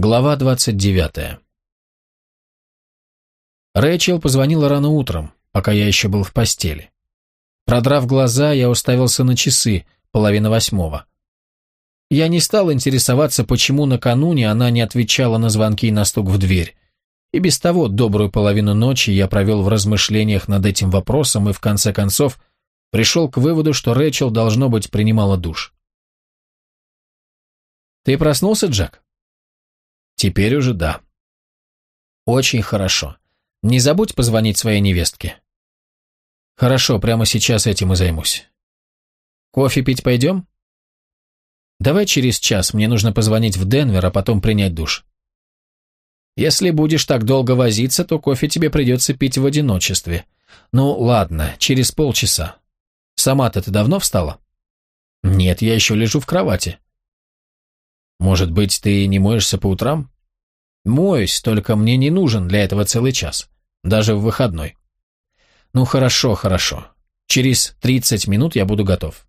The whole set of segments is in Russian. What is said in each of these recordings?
Глава 29. Рэйчел позвонила рано утром, пока я еще был в постели. Продрав глаза, я уставился на часы, половина восьмого. Я не стал интересоваться, почему накануне она не отвечала на звонки и на стук в дверь. И без того добрую половину ночи я провел в размышлениях над этим вопросом и, в конце концов, пришел к выводу, что Рэйчел, должно быть, принимала душ. «Ты проснулся, Джек?» Теперь уже да. Очень хорошо. Не забудь позвонить своей невестке. Хорошо, прямо сейчас этим и займусь. Кофе пить пойдем? Давай через час, мне нужно позвонить в Денвер, а потом принять душ. Если будешь так долго возиться, то кофе тебе придется пить в одиночестве. Ну, ладно, через полчаса. Сама-то ты давно встала? Нет, я еще лежу в кровати. Может быть, ты не моешься по утрам? Моюсь, только мне не нужен для этого целый час. Даже в выходной. Ну хорошо, хорошо. Через 30 минут я буду готов.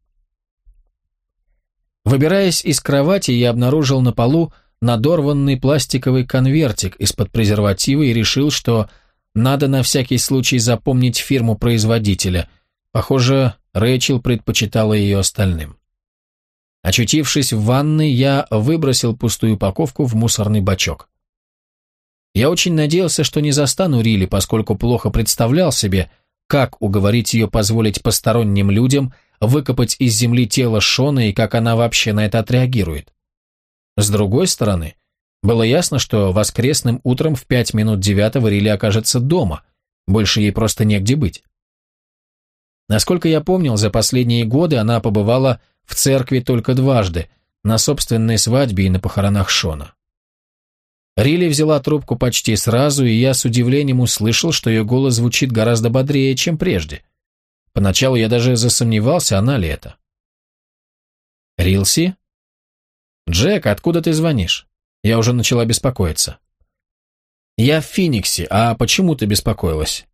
Выбираясь из кровати, я обнаружил на полу надорванный пластиковый конвертик из-под презерватива и решил, что надо на всякий случай запомнить фирму производителя. Похоже, Рэйчел предпочитала ее остальным. Очутившись в ванной, я выбросил пустую упаковку в мусорный бачок. Я очень надеялся, что не застану Рили, поскольку плохо представлял себе, как уговорить ее позволить посторонним людям выкопать из земли тело Шона и как она вообще на это отреагирует. С другой стороны, было ясно, что воскресным утром в пять минут девятого Рили окажется дома, больше ей просто негде быть. Насколько я помнил, за последние годы она побывала в церкви только дважды, на собственной свадьбе и на похоронах Шона. Рилли взяла трубку почти сразу, и я с удивлением услышал, что ее голос звучит гораздо бодрее, чем прежде. Поначалу я даже засомневался, она ли это. «Рилси?» «Джек, откуда ты звонишь?» Я уже начала беспокоиться. «Я в Финиксе, а почему ты беспокоилась?»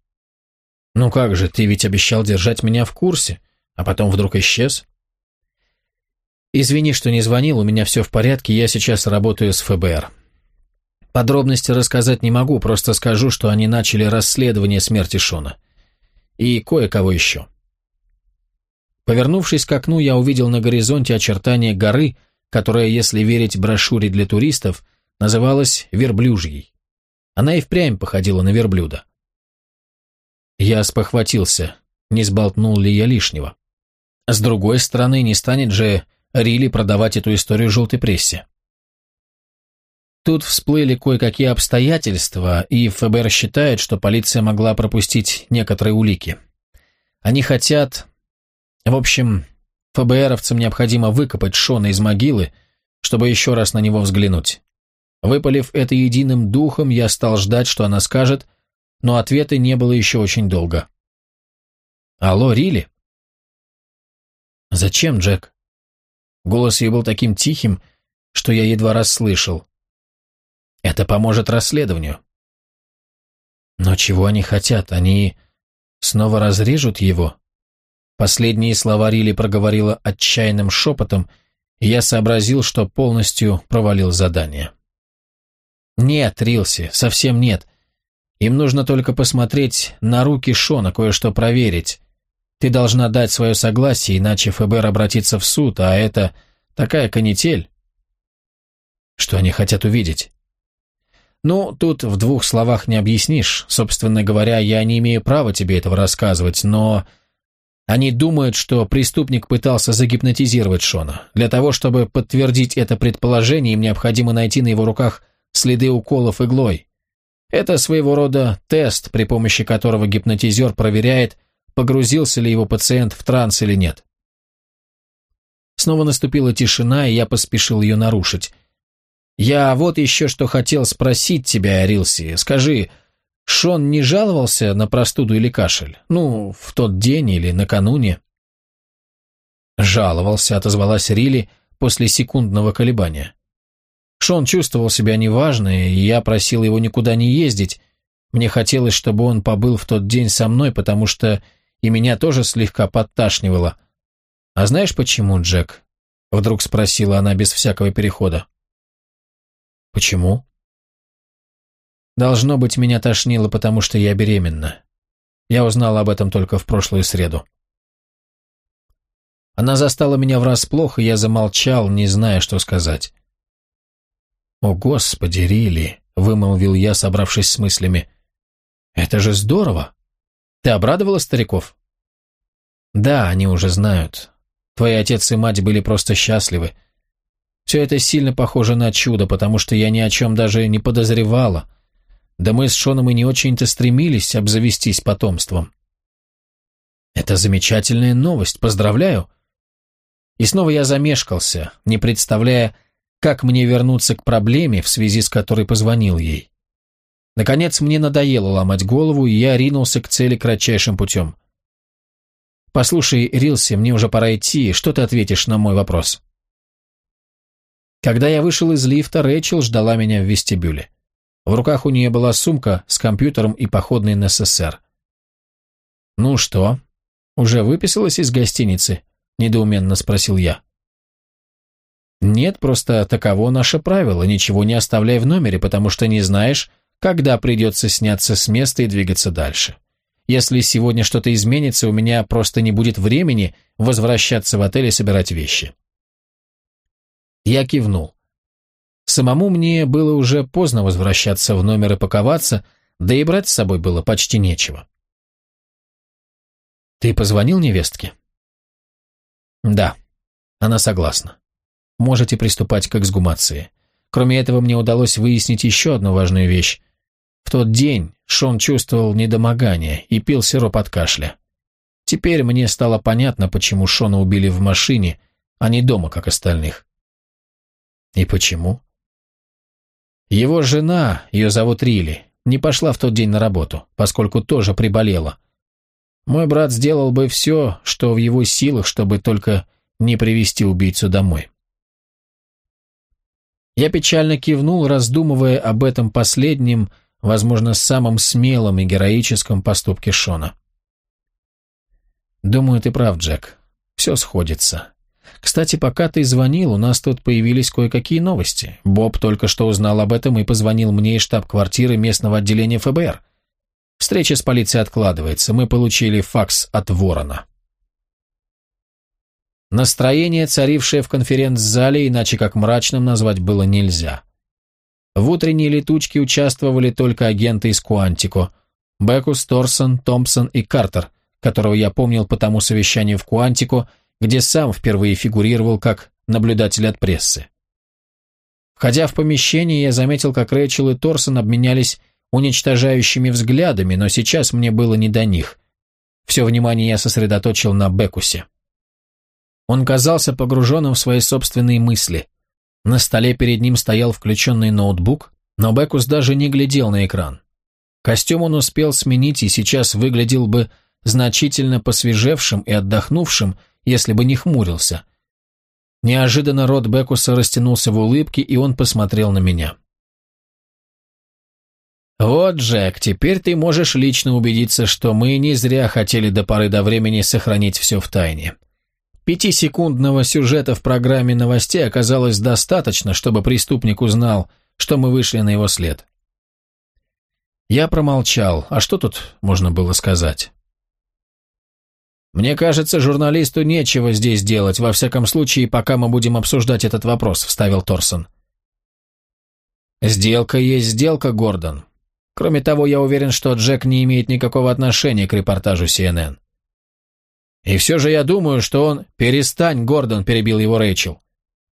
«Ну как же, ты ведь обещал держать меня в курсе, а потом вдруг исчез?» «Извини, что не звонил, у меня все в порядке, я сейчас работаю с ФБР. Подробности рассказать не могу, просто скажу, что они начали расследование смерти Шона. И кое-кого еще». Повернувшись к окну, я увидел на горизонте очертания горы, которая, если верить брошюре для туристов, называлась Верблюжьей. Она и впрямь походила на верблюда. Я спохватился, не сболтнул ли я лишнего. С другой стороны, не станет же Рилли продавать эту историю желтой прессе. Тут всплыли кое-какие обстоятельства, и ФБР считает, что полиция могла пропустить некоторые улики. Они хотят... В общем, ФБРовцам необходимо выкопать Шона из могилы, чтобы еще раз на него взглянуть. Выпалив это единым духом, я стал ждать, что она скажет, но ответа не было еще очень долго. «Алло, Рилли?» «Зачем, Джек?» Голос ее был таким тихим, что я едва раз слышал. «Это поможет расследованию». «Но чего они хотят? Они снова разрежут его?» Последние слова Рили проговорила отчаянным шепотом, и я сообразил, что полностью провалил задание. «Нет, Рилси, совсем нет. Им нужно только посмотреть на руки Шона, кое-что проверить. Ты должна дать свое согласие, иначе ФБР обратится в суд, а это такая канитель. Что они хотят увидеть? Ну, тут в двух словах не объяснишь. Собственно говоря, я не имею права тебе этого рассказывать, но... Они думают, что преступник пытался загипнотизировать Шона. Для того, чтобы подтвердить это предположение, им необходимо найти на его руках следы уколов иглой. Это своего рода тест, при помощи которого гипнотизер проверяет, погрузился ли его пациент в транс или нет. Снова наступила тишина, и я поспешил ее нарушить. «Я вот еще что хотел спросить тебя, Рилси. Скажи, Шон не жаловался на простуду или кашель? Ну, в тот день или накануне?» «Жаловался», — отозвалась Рилли после секундного колебания. Шон чувствовал себя неважно, и я просил его никуда не ездить. Мне хотелось, чтобы он побыл в тот день со мной, потому что и меня тоже слегка подташнивало. «А знаешь почему, Джек?» — вдруг спросила она без всякого перехода. Почему? Должно быть, меня тошнило, потому что я беременна. Я узнала об этом только в прошлую среду. Она застала меня врасплох, и я замолчал, не зная, что сказать. «О, Господи, Рилли!» — вымолвил я, собравшись с мыслями. «Это же здорово! Ты обрадовала стариков?» «Да, они уже знают. Твои отец и мать были просто счастливы. Все это сильно похоже на чудо, потому что я ни о чем даже не подозревала. Да мы с Шоном и не очень-то стремились обзавестись потомством». «Это замечательная новость, поздравляю!» И снова я замешкался, не представляя, как мне вернуться к проблеме, в связи с которой позвонил ей. Наконец, мне надоело ломать голову, и я ринулся к цели кратчайшим путем. «Послушай, Рилси, мне уже пора идти, что ты ответишь на мой вопрос?» Когда я вышел из лифта, Рэйчел ждала меня в вестибюле. В руках у нее была сумка с компьютером и походный НССР. «Ну что, уже выписалась из гостиницы?» – недоуменно спросил я. «Нет, просто таково наше правило, ничего не оставляй в номере, потому что не знаешь, когда придется сняться с места и двигаться дальше. Если сегодня что-то изменится, у меня просто не будет времени возвращаться в отель и собирать вещи». Я кивнул. Самому мне было уже поздно возвращаться в номер и паковаться, да и брать с собой было почти нечего. «Ты позвонил невестке?» «Да, она согласна. Можете приступать к эксгумации. Кроме этого, мне удалось выяснить еще одну важную вещь. В тот день Шон чувствовал недомогание и пил сироп от кашля. Теперь мне стало понятно, почему Шона убили в машине, а не дома, как остальных. И почему? Его жена, ее зовут Рили, не пошла в тот день на работу, поскольку тоже приболела. Мой брат сделал бы все, что в его силах, чтобы только не привести убийцу домой. Я печально кивнул, раздумывая об этом последнем, возможно, самом смелом и героическом поступке Шона. «Думаю, ты прав, Джек. Все сходится. Кстати, пока ты звонил, у нас тут появились кое-какие новости. Боб только что узнал об этом и позвонил мне из штаб-квартиры местного отделения ФБР. Встреча с полицией откладывается. Мы получили факс от Ворона». Настроение, царившее в конференц-зале, иначе как мрачным назвать было нельзя. В утренней летучке участвовали только агенты из Куантико. Бекус, Торсон, Томпсон и Картер, которого я помнил по тому совещанию в Куантико, где сам впервые фигурировал как наблюдатель от прессы. Входя в помещение, я заметил, как Рэйчел и Торсон обменялись уничтожающими взглядами, но сейчас мне было не до них. Все внимание я сосредоточил на Бекусе. Он казался погруженным в свои собственные мысли. На столе перед ним стоял включенный ноутбук, но Бекус даже не глядел на экран. Костюм он успел сменить и сейчас выглядел бы значительно посвежевшим и отдохнувшим, если бы не хмурился. Неожиданно рот Бекуса растянулся в улыбке, и он посмотрел на меня. «Вот, Джек, теперь ты можешь лично убедиться, что мы не зря хотели до поры до времени сохранить все в тайне. Пятисекундного сюжета в программе новостей оказалось достаточно, чтобы преступник узнал, что мы вышли на его след. Я промолчал, а что тут можно было сказать? «Мне кажется, журналисту нечего здесь делать, во всяком случае, пока мы будем обсуждать этот вопрос», — вставил Торсон. «Сделка есть сделка, Гордон. Кроме того, я уверен, что Джек не имеет никакого отношения к репортажу CNN. И все же я думаю, что он... Перестань, Гордон, перебил его Рэйчел.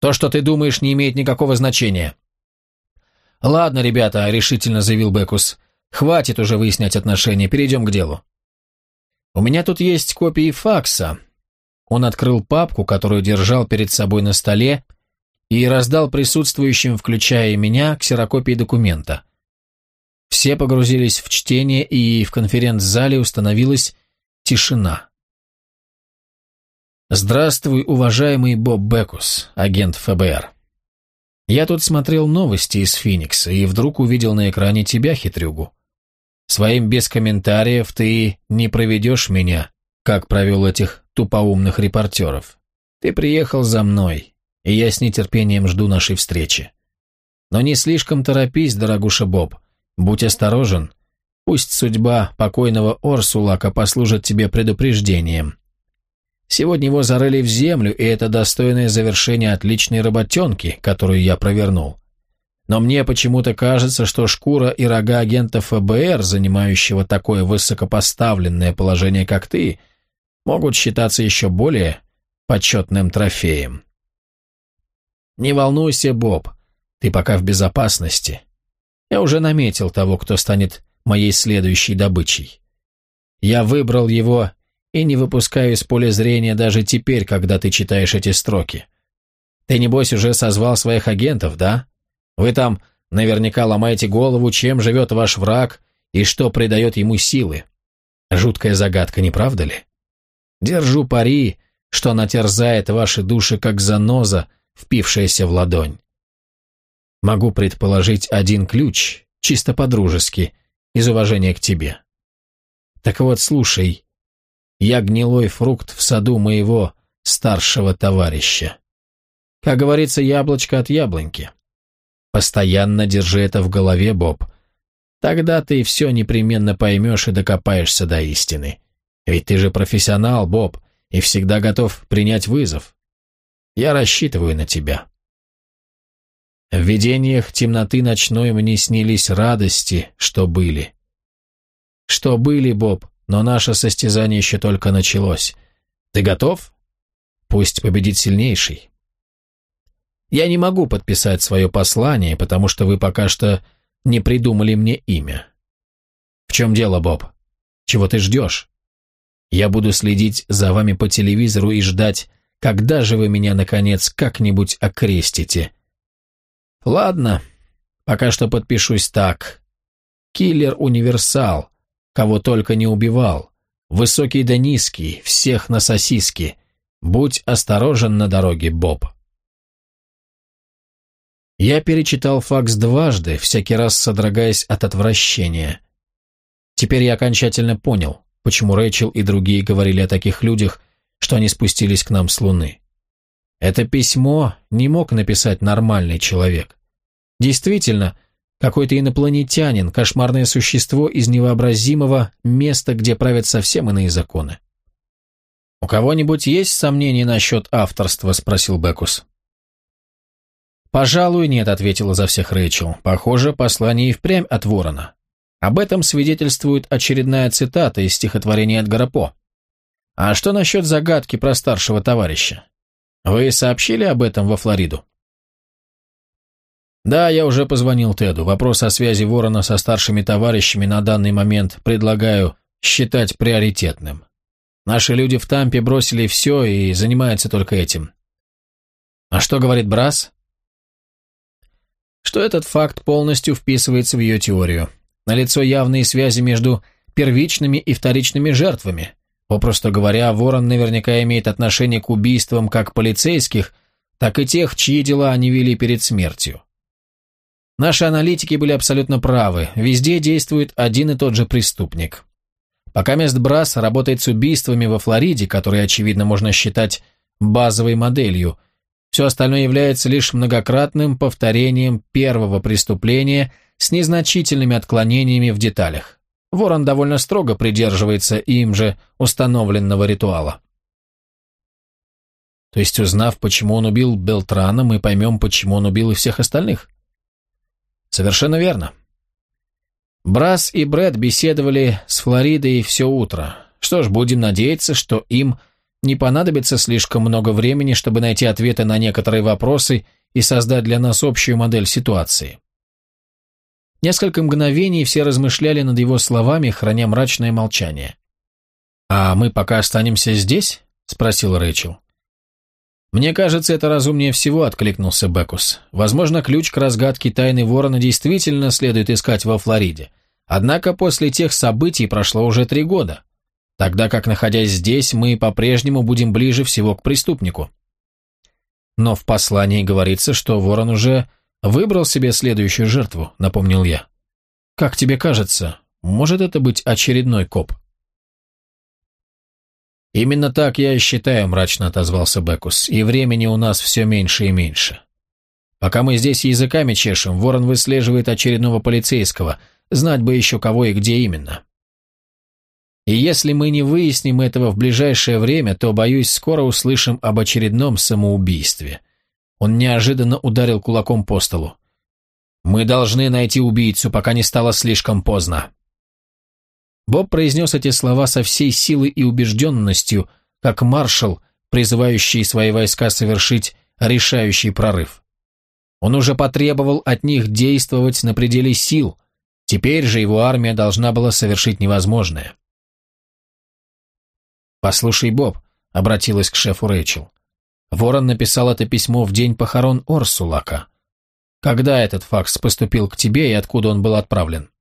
То, что ты думаешь, не имеет никакого значения. Ладно, ребята, решительно заявил Бекус. Хватит уже выяснять отношения, перейдем к делу. У меня тут есть копии факса. Он открыл папку, которую держал перед собой на столе, и раздал присутствующим, включая меня, ксерокопии документа. Все погрузились в чтение, и в конференц-зале установилась тишина. «Здравствуй, уважаемый Боб Бекус, агент ФБР. Я тут смотрел новости из Феникса и вдруг увидел на экране тебя, хитрюгу. Своим без комментариев ты не проведешь меня, как провел этих тупоумных репортеров. Ты приехал за мной, и я с нетерпением жду нашей встречи. Но не слишком торопись, дорогуша Боб. Будь осторожен. Пусть судьба покойного Орсулака послужит тебе предупреждением. Сегодня его зарыли в землю, и это достойное завершение отличной работенки, которую я провернул. Но мне почему-то кажется, что шкура и рога агента ФБР, занимающего такое высокопоставленное положение, как ты, могут считаться еще более почетным трофеем. Не волнуйся, Боб, ты пока в безопасности. Я уже наметил того, кто станет моей следующей добычей. Я выбрал его и не выпускаю из поля зрения даже теперь, когда ты читаешь эти строки. Ты, небось, уже созвал своих агентов, да? Вы там наверняка ломаете голову, чем живет ваш враг и что придает ему силы. Жуткая загадка, не правда ли? Держу пари, что она терзает ваши души, как заноза, впившаяся в ладонь. Могу предположить один ключ, чисто по-дружески, из уважения к тебе. Так вот, слушай, я гнилой фрукт в саду моего старшего товарища. Как говорится, яблочко от яблоньки. Постоянно держи это в голове, Боб. Тогда ты все непременно поймешь и докопаешься до истины. Ведь ты же профессионал, Боб, и всегда готов принять вызов. Я рассчитываю на тебя. В видениях темноты ночной мне снились радости, что были. Что были, Боб, но наше состязание еще только началось. Ты готов? Пусть победит сильнейший. Я не могу подписать свое послание, потому что вы пока что не придумали мне имя. В чем дело, Боб? Чего ты ждешь? Я буду следить за вами по телевизору и ждать, когда же вы меня, наконец, как-нибудь окрестите. Ладно, пока что подпишусь так. Киллер-универсал, кого только не убивал. Высокий да низкий, всех на сосиски. Будь осторожен на дороге, Боб. Я перечитал факс дважды, всякий раз содрогаясь от отвращения. Теперь я окончательно понял, почему Рэйчел и другие говорили о таких людях, что они спустились к нам с Луны. Это письмо не мог написать нормальный человек. Действительно, какой-то инопланетянин, кошмарное существо из невообразимого места, где правят совсем иные законы. «У кого-нибудь есть сомнения насчет авторства?» – спросил Бекус. «Пожалуй, нет», — ответила за всех Рэйчел. «Похоже, послание и впрямь от ворона. Об этом свидетельствует очередная цитата из стихотворения Эдгара По. А что насчет загадки про старшего товарища? Вы сообщили об этом во Флориду?» «Да, я уже позвонил Теду. Вопрос о связи Ворона со старшими товарищами на данный момент предлагаю считать приоритетным. Наши люди в Тампе бросили все и занимаются только этим». «А что говорит Брас?» что этот факт полностью вписывается в ее теорию. Налицо явные связи между первичными и вторичными жертвами. Попросту говоря, Ворон наверняка имеет отношение к убийствам как полицейских, так и тех, чьи дела они вели перед смертью. Наши аналитики были абсолютно правы, везде действует один и тот же преступник. Пока мест Брас работает с убийствами во Флориде, которые, очевидно, можно считать базовой моделью – все остальное является лишь многократным повторением первого преступления с незначительными отклонениями в деталях. Ворон довольно строго придерживается им же установленного ритуала. То есть, узнав, почему он убил Белтрана, мы поймем, почему он убил и всех остальных? Совершенно верно. Брас и Брэд беседовали с Флоридой все утро. Что ж, будем надеяться, что им не понадобится слишком много времени, чтобы найти ответы на некоторые вопросы и создать для нас общую модель ситуации. Несколько мгновений все размышляли над его словами, храня мрачное молчание. «А мы пока останемся здесь?» – спросил Рэйчел. «Мне кажется, это разумнее всего», – откликнулся Бекус. «Возможно, ключ к разгадке тайны ворона действительно следует искать во Флориде. Однако после тех событий прошло уже три года тогда как, находясь здесь, мы по-прежнему будем ближе всего к преступнику. Но в послании говорится, что ворон уже выбрал себе следующую жертву, напомнил я. Как тебе кажется, может это быть очередной коп? Именно так я и считаю, мрачно отозвался Бекус, и времени у нас все меньше и меньше. Пока мы здесь языками чешем, Ворон выслеживает очередного полицейского. Знать бы еще кого и где именно. И если мы не выясним этого в ближайшее время, то, боюсь, скоро услышим об очередном самоубийстве. Он неожиданно ударил кулаком по столу. Мы должны найти убийцу, пока не стало слишком поздно. Боб произнес эти слова со всей силой и убежденностью, как маршал, призывающий свои войска совершить решающий прорыв. Он уже потребовал от них действовать на пределе сил, теперь же его армия должна была совершить невозможное. «Послушай, Боб», — обратилась к шефу Рэйчел, — «Ворон написал это письмо в день похорон Орсулака. Когда этот факс поступил к тебе и откуда он был отправлен?»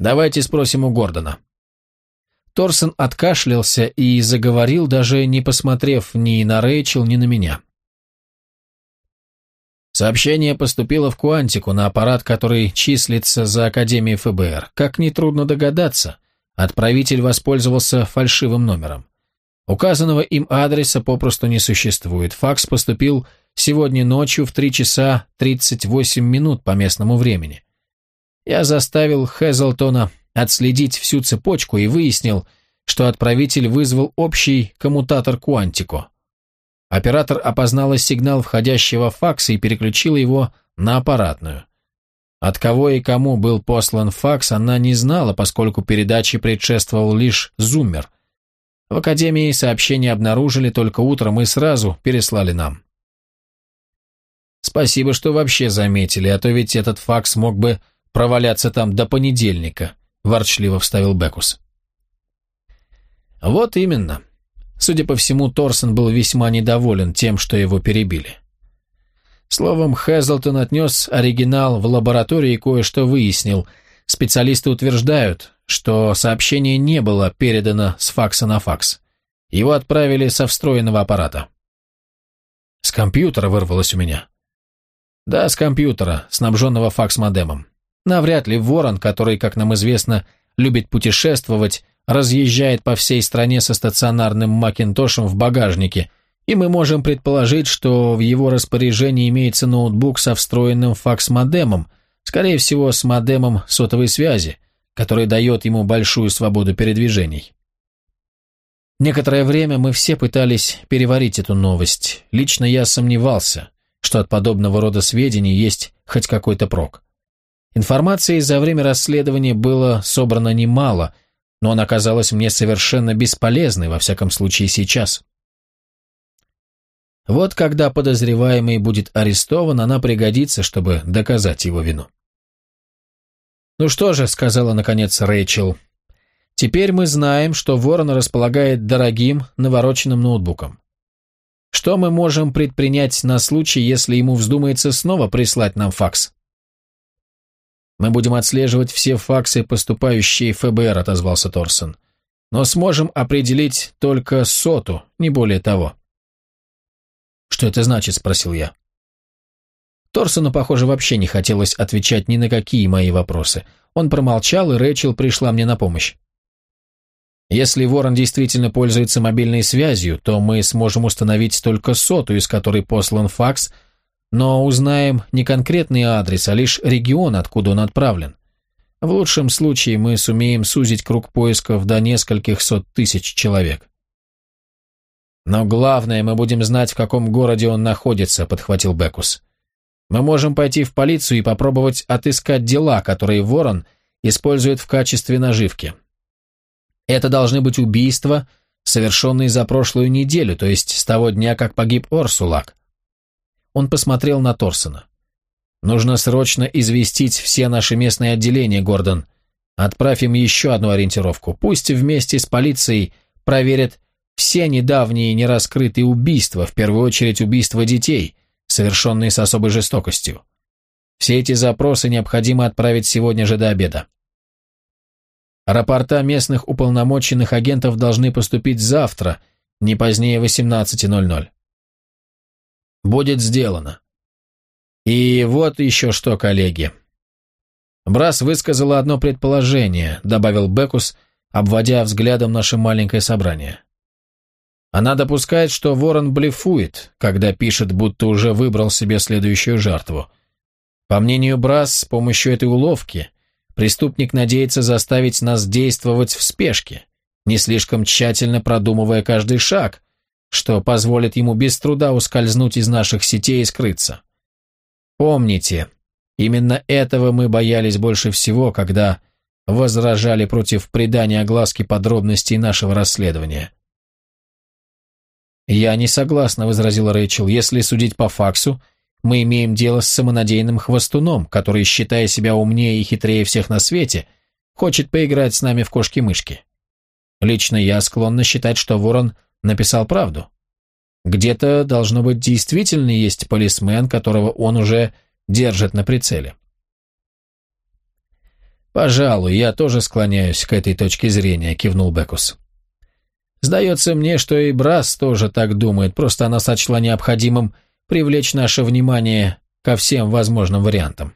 «Давайте спросим у Гордона». Торсон откашлялся и заговорил, даже не посмотрев ни на Рэйчел, ни на меня. Сообщение поступило в Куантику на аппарат, который числится за Академией ФБР. Как нетрудно догадаться, отправитель воспользовался фальшивым номером. Указанного им адреса попросту не существует. Факс поступил сегодня ночью в 3 часа 38 минут по местному времени. Я заставил Хезлтона отследить всю цепочку и выяснил, что отправитель вызвал общий коммутатор Куантико. Оператор опознала сигнал входящего факса и переключила его на аппаратную. От кого и кому был послан факс, она не знала, поскольку передаче предшествовал лишь зуммер. В Академии сообщение обнаружили только утром и сразу переслали нам. Спасибо, что вообще заметили, а то ведь этот факс мог бы проваляться там до понедельника, ворчливо вставил Бекус. Вот именно. Судя по всему, Торсон был весьма недоволен тем, что его перебили. Словом, Хэзлтон отнес оригинал в лабораторию и кое-что выяснил. Специалисты утверждают, что сообщение не было передано с факса на факс. Его отправили со встроенного аппарата. С компьютера вырвалось у меня. Да, с компьютера, снабженного факс-модемом. Навряд ли ворон, который, как нам известно, любит путешествовать, разъезжает по всей стране со стационарным Макинтошем в багажнике, и мы можем предположить, что в его распоряжении имеется ноутбук со встроенным факс-модемом, скорее всего, с модемом сотовой связи, который дает ему большую свободу передвижений. Некоторое время мы все пытались переварить эту новость. Лично я сомневался, что от подобного рода сведений есть хоть какой-то прок. Информации за время расследования было собрано немало – но она казалась мне совершенно бесполезной, во всяком случае сейчас. Вот когда подозреваемый будет арестован, она пригодится, чтобы доказать его вину. «Ну что же», — сказала наконец Рэйчел, — «теперь мы знаем, что Ворон располагает дорогим, навороченным ноутбуком. Что мы можем предпринять на случай, если ему вздумается снова прислать нам факс?» «Мы будем отслеживать все факсы, поступающие в ФБР», — отозвался Торсон. «Но сможем определить только соту, не более того». «Что это значит?» — спросил я. Торсону, похоже, вообще не хотелось отвечать ни на какие мои вопросы. Он промолчал, и Рэчел пришла мне на помощь. Если Ворон действительно пользуется мобильной связью, то мы сможем установить только соту, из которой послан факс — но узнаем не конкретный адрес, а лишь регион, откуда он отправлен. В лучшем случае мы сумеем сузить круг поисков до нескольких сот тысяч человек. «Но главное, мы будем знать, в каком городе он находится», — подхватил Бекус. «Мы можем пойти в полицию и попробовать отыскать дела, которые Ворон использует в качестве наживки. Это должны быть убийства, совершенные за прошлую неделю, то есть с того дня, как погиб Орсулак. Он посмотрел на Торсона. «Нужно срочно известить все наши местные отделения, Гордон. Отправь им еще одну ориентировку. Пусть вместе с полицией проверят все недавние нераскрытые убийства, в первую очередь убийства детей, совершенные с особой жестокостью. Все эти запросы необходимо отправить сегодня же до обеда. Рапорта местных уполномоченных агентов должны поступить завтра, не позднее 18.00. Будет сделано. И вот еще что, коллеги. Брас высказала одно предположение, добавил Бекус, обводя взглядом наше маленькое собрание. Она допускает, что ворон блефует, когда пишет, будто уже выбрал себе следующую жертву. По мнению Брас, с помощью этой уловки преступник надеется заставить нас действовать в спешке, не слишком тщательно продумывая каждый шаг, что позволит ему без труда ускользнуть из наших сетей и скрыться. Помните, именно этого мы боялись больше всего, когда возражали против придания огласки подробностей нашего расследования. «Я не согласна», — возразила Рэйчел. «Если судить по факсу, мы имеем дело с самонадеянным хвостуном, который, считая себя умнее и хитрее всех на свете, хочет поиграть с нами в кошки-мышки. Лично я склонна считать, что Ворон написал правду. Где-то, должно быть, действительно есть полисмен, которого он уже держит на прицеле. «Пожалуй, я тоже склоняюсь к этой точке зрения», — кивнул Бекус. «Сдается мне, что и Брас тоже так думает, просто она сочла необходимым привлечь наше внимание ко всем возможным вариантам.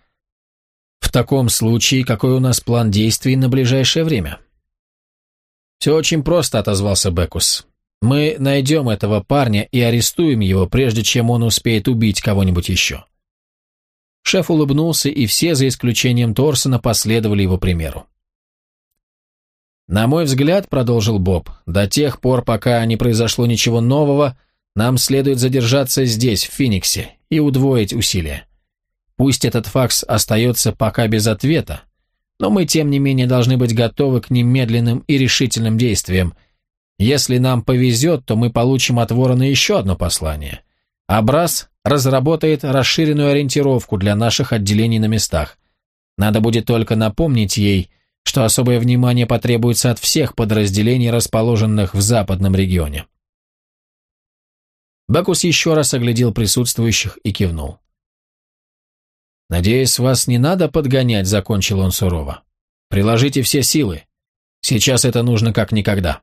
В таком случае, какой у нас план действий на ближайшее время?» «Все очень просто», — отозвался Бекус. «Мы найдем этого парня и арестуем его, прежде чем он успеет убить кого-нибудь еще». Шеф улыбнулся, и все, за исключением Торсона, последовали его примеру. «На мой взгляд», — продолжил Боб, — «до тех пор, пока не произошло ничего нового, нам следует задержаться здесь, в Фениксе, и удвоить усилия. Пусть этот факс остается пока без ответа, но мы, тем не менее, должны быть готовы к немедленным и решительным действиям. Если нам повезет, то мы получим от Ворона еще одно послание. Абрас разработает расширенную ориентировку для наших отделений на местах. Надо будет только напомнить ей, что особое внимание потребуется от всех подразделений, расположенных в западном регионе. Бакус еще раз оглядел присутствующих и кивнул. «Надеюсь, вас не надо подгонять», — закончил он сурово. «Приложите все силы. Сейчас это нужно как никогда».